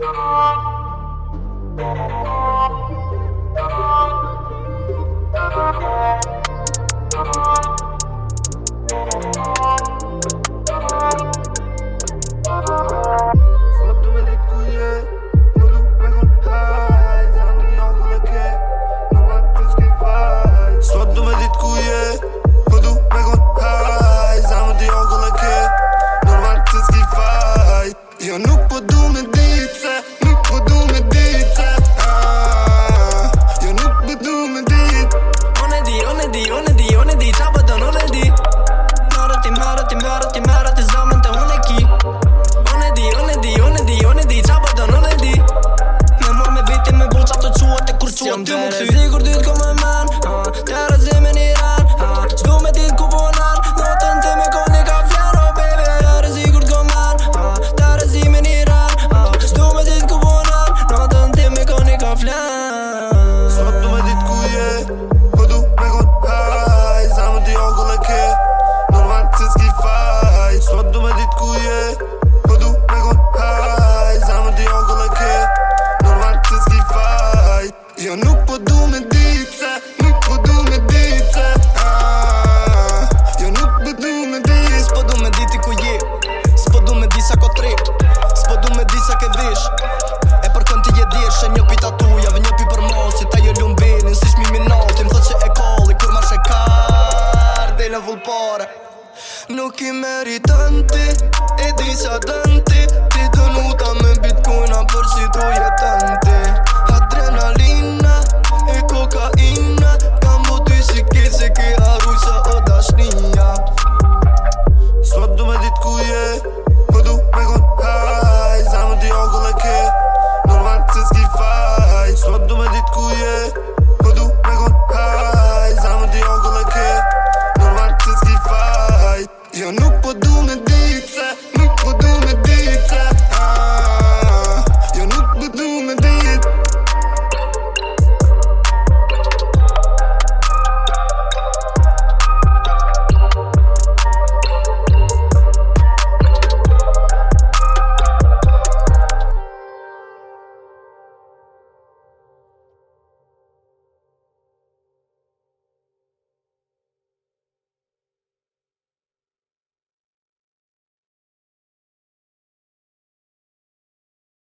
Thank you. comme tout Nuk po du me dit se ah.